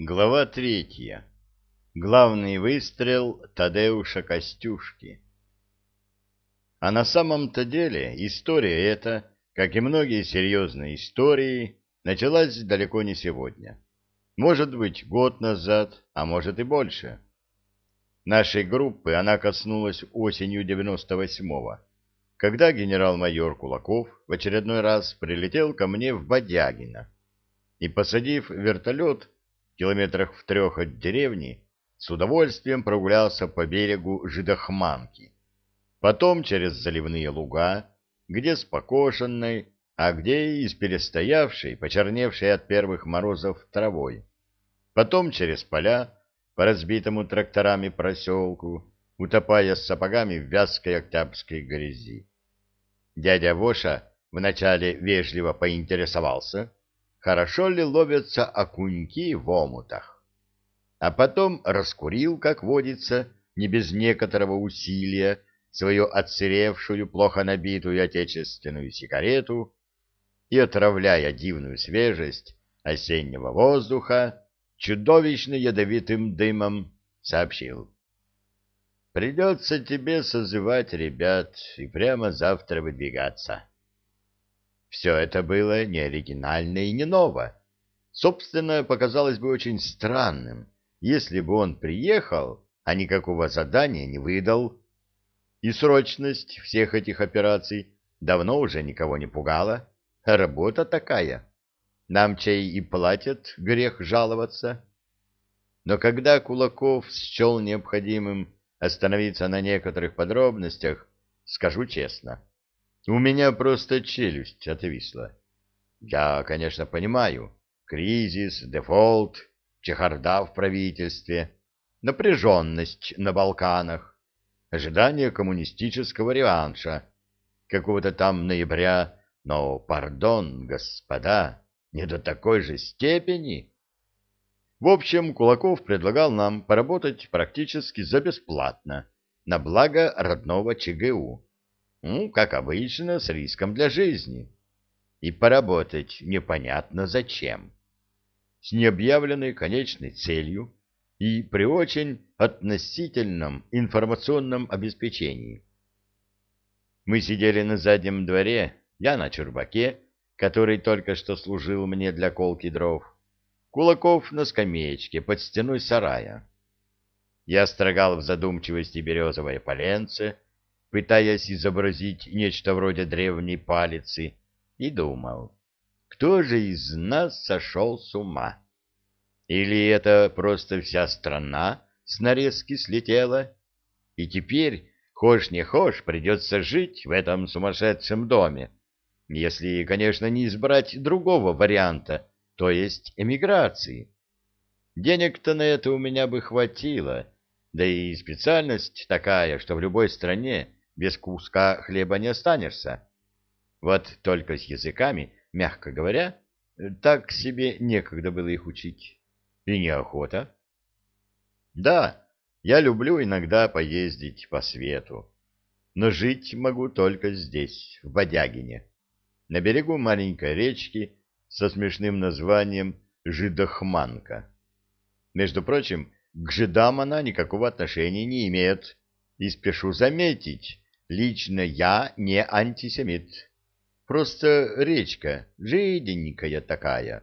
Глава третья. Главный выстрел Тадеуша Костюшки. А на самом-то деле история эта, как и многие серьезные истории, началась далеко не сегодня. Может быть, год назад, а может и больше. Нашей группы она коснулась осенью 98-го, когда генерал-майор Кулаков в очередной раз прилетел ко мне в Бодягино и, посадив вертолет километрах в трех от деревни, с удовольствием прогулялся по берегу Жидохманки, потом через заливные луга, где с покошенной, а где и с перестоявшей, почерневшей от первых морозов травой, потом через поля, по разбитому тракторами проселку, утопая с сапогами в вязкой октябрьской грязи. Дядя Воша вначале вежливо поинтересовался, хорошо ли ловятся окуньки в омутах, а потом раскурил, как водится, не без некоторого усилия, свою отсыревшую, плохо набитую отечественную сигарету и, отравляя дивную свежесть осеннего воздуха, чудовищно ядовитым дымом сообщил. «Придется тебе созывать ребят и прямо завтра выдвигаться». Все это было не оригинально и не ново. Собственно, показалось бы очень странным, если бы он приехал, а никакого задания не выдал. И срочность всех этих операций давно уже никого не пугала. Работа такая. Нам чай и платят, грех жаловаться. Но когда Кулаков счел необходимым остановиться на некоторых подробностях, скажу честно, у меня просто челюсть отвисла. Я, конечно, понимаю, кризис, дефолт, чехарда в правительстве, напряженность на Балканах, ожидание коммунистического реванша, какого-то там ноября, но, пардон, господа, не до такой же степени. В общем, Кулаков предлагал нам поработать практически за бесплатно, на благо родного ЧГУ. Ну, как обычно, с риском для жизни. И поработать непонятно зачем. С необъявленной конечной целью и при очень относительном информационном обеспечении. Мы сидели на заднем дворе, я на чурбаке, который только что служил мне для колки дров, Кулаков на скамеечке под стеной сарая. Я строгал в задумчивости березовое поленце, пытаясь изобразить нечто вроде древней палицы, и думал, кто же из нас сошел с ума? Или это просто вся страна с нарезки слетела, и теперь, хошь не хошь, придется жить в этом сумасшедшем доме, если, конечно, не избрать другого варианта, то есть эмиграции. Денег-то на это у меня бы хватило, да и специальность такая, что в любой стране без куска хлеба не останешься. Вот только с языками, мягко говоря, так себе некогда было их учить. И неохота. Да, я люблю иногда поездить по свету, но жить могу только здесь, в Бодягине на берегу маленькой речки со смешным названием Жидохманка. Между прочим, к жидам она никакого отношения не имеет, и спешу заметить, лично я не антисемит. Просто речка, жиденькая такая.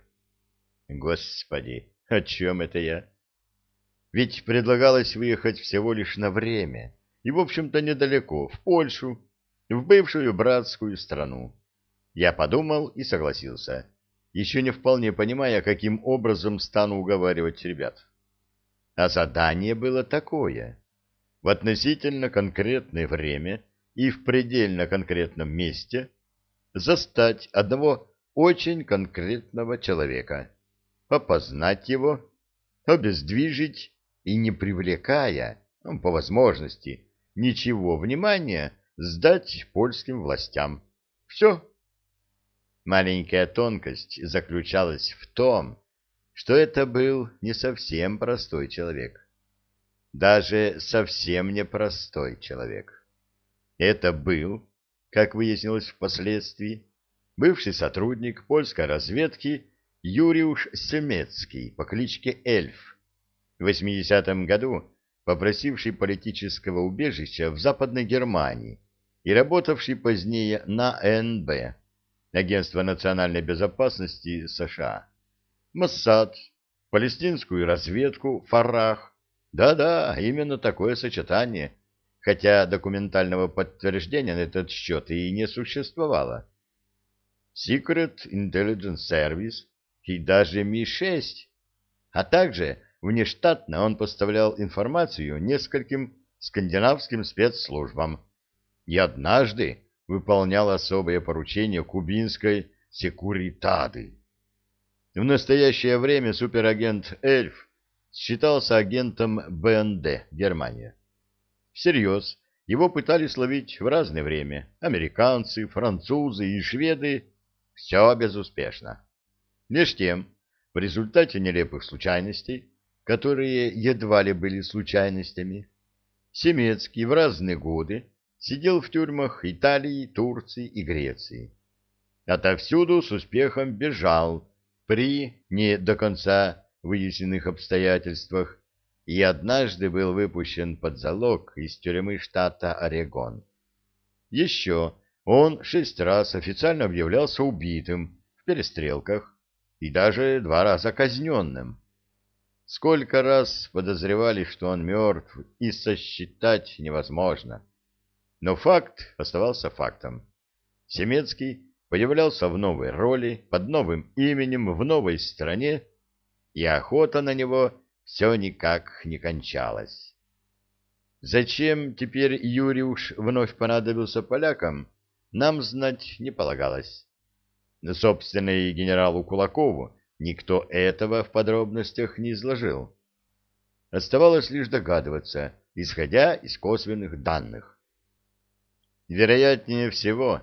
Господи, о чем это я? Ведь предлагалось выехать всего лишь на время, и, в общем-то, недалеко, в Польшу, в бывшую братскую страну. Я подумал и согласился, еще не вполне понимая, каким образом стану уговаривать ребят. А задание было такое. В относительно конкретное время и в предельно конкретном месте застать одного очень конкретного человека, опознать его, обездвижить и, не привлекая, ну, по возможности, ничего внимания, сдать польским властям. Все. Маленькая тонкость заключалась в том, что это был не совсем простой человек. Даже совсем не простой человек. Это был, как выяснилось впоследствии, бывший сотрудник польской разведки Юриуш Семецкий по кличке Эльф, в 80-м году попросивший политического убежища в Западной Германии и работавший позднее на НБ, Агентство национальной безопасности США, Моссад, палестинскую разведку, Фарах. Да-да, именно такое сочетание, хотя документального подтверждения на этот счет и не существовало. Secret Intelligence Service и даже Ми-6, а также внештатно он поставлял информацию нескольким скандинавским спецслужбам и однажды выполнял особые поручения кубинской секуритады. В настоящее время суперагент Эльф считался агентом БНД Германия. Всерьез, его пытались ловить в разное время американцы, французы и шведы, все безуспешно. Меж тем, в результате нелепых случайностей, которые едва ли были случайностями, Семецкий в разные годы сидел в тюрьмах Италии, Турции и Греции. Отовсюду с успехом бежал при не до конца выясненных обстоятельствах и однажды был выпущен под залог из тюрьмы штата Орегон. Еще он шесть раз официально объявлялся убитым в перестрелках и даже два раза казненным. Сколько раз подозревали, что он мертв, и сосчитать невозможно. Но факт оставался фактом. Семецкий появлялся в новой роли, под новым именем, в новой стране, и охота на него все никак не кончалась. Зачем теперь Юриуш вновь понадобился полякам, нам знать не полагалось. Собственно, и генералу Кулакову никто этого в подробностях не изложил. Оставалось лишь догадываться, исходя из косвенных данных. Вероятнее всего,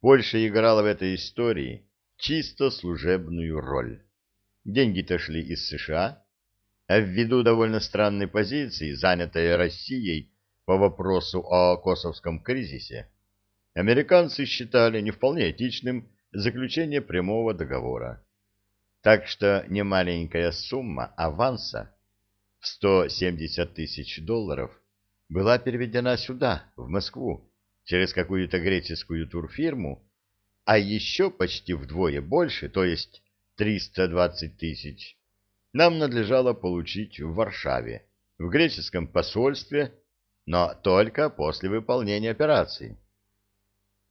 Польша играла в этой истории чисто служебную роль. Деньги-то шли из США, а ввиду довольно странной позиции, занятой Россией по вопросу о косовском кризисе, американцы считали не вполне этичным заключение прямого договора. Так что немаленькая сумма аванса в 170 тысяч долларов была переведена сюда, в Москву, через какую-то греческую турфирму, а еще почти вдвое больше, то есть 320 тысяч, нам надлежало получить в Варшаве, в греческом посольстве, но только после выполнения операции.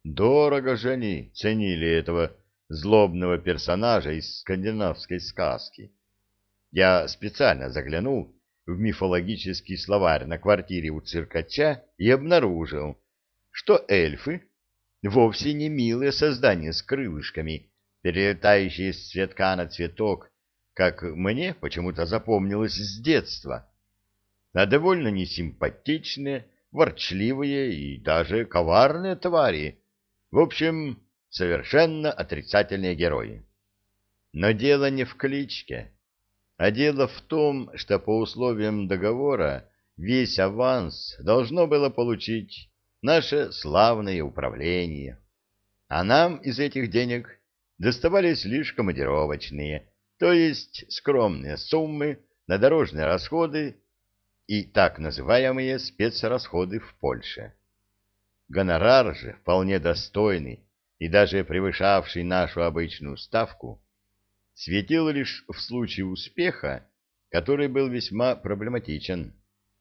Дорого же они ценили этого злобного персонажа из скандинавской сказки. Я специально заглянул в мифологический словарь на квартире у циркача и обнаружил, что эльфы вовсе не милые создания с крылышками, перелетающие с цветка на цветок, как мне почему-то запомнилось с детства, а довольно несимпатичные, ворчливые и даже коварные твари, в общем, совершенно отрицательные герои. Но дело не в кличке, а дело в том, что по условиям договора весь аванс должно было получить наше славное управление. А нам из этих денег доставались лишь командировочные, то есть скромные суммы на дорожные расходы и так называемые спецрасходы в Польше. Гонорар же, вполне достойный и даже превышавший нашу обычную ставку, светил лишь в случае успеха, который был весьма проблематичен,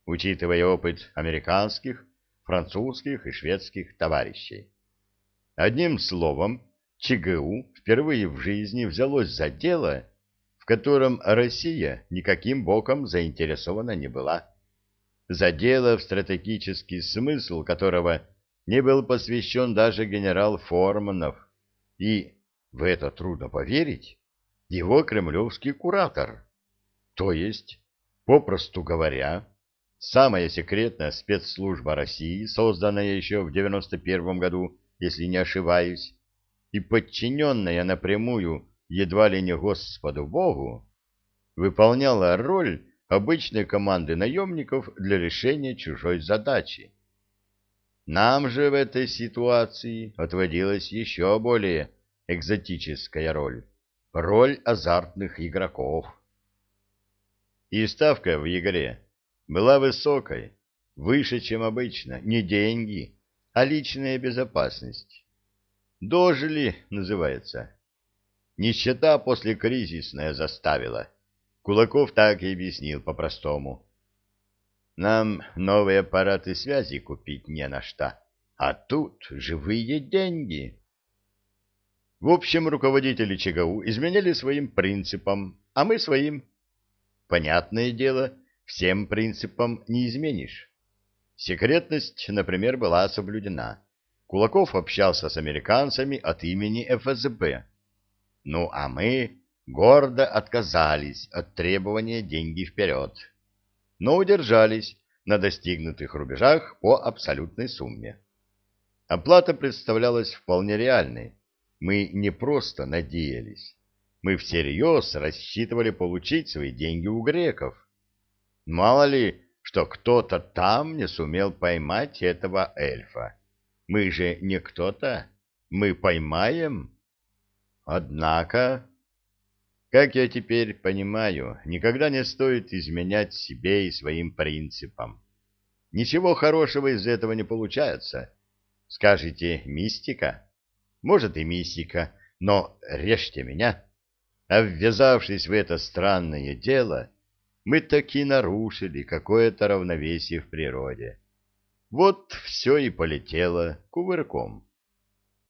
учитывая опыт американских французских и шведских товарищей. Одним словом, ЧГУ впервые в жизни взялось за дело, в котором Россия никаким боком заинтересована не была. За дело, в стратегический смысл которого не был посвящен даже генерал Форманов и, в это трудно поверить, его кремлевский куратор. То есть, попросту говоря, самая секретная спецслужба России, созданная еще в 91 году, если не ошибаюсь, и подчиненная напрямую едва ли не Господу Богу, выполняла роль обычной команды наемников для решения чужой задачи. Нам же в этой ситуации отводилась еще более экзотическая роль роль азартных игроков. И ставка в игре была высокой, выше, чем обычно, не деньги, а личная безопасность. Дожили, называется. Нищета после кризисная заставила. Кулаков так и объяснил по-простому. Нам новые аппараты связи купить не на что, а тут живые деньги. В общем, руководители ЧГУ изменили своим принципам, а мы своим. Понятное дело, всем принципам не изменишь. Секретность, например, была соблюдена. Кулаков общался с американцами от имени ФСБ. Ну, а мы гордо отказались от требования деньги вперед, но удержались на достигнутых рубежах по абсолютной сумме. Оплата представлялась вполне реальной. Мы не просто надеялись. Мы всерьез рассчитывали получить свои деньги у греков. Мало ли, что кто-то там не сумел поймать этого эльфа. Мы же не кто-то. Мы поймаем. Однако, как я теперь понимаю, никогда не стоит изменять себе и своим принципам. Ничего хорошего из этого не получается. Скажете, мистика? Может и мистика, но режьте меня. А ввязавшись в это странное дело, мы таки нарушили какое-то равновесие в природе. Вот все и полетело кувырком.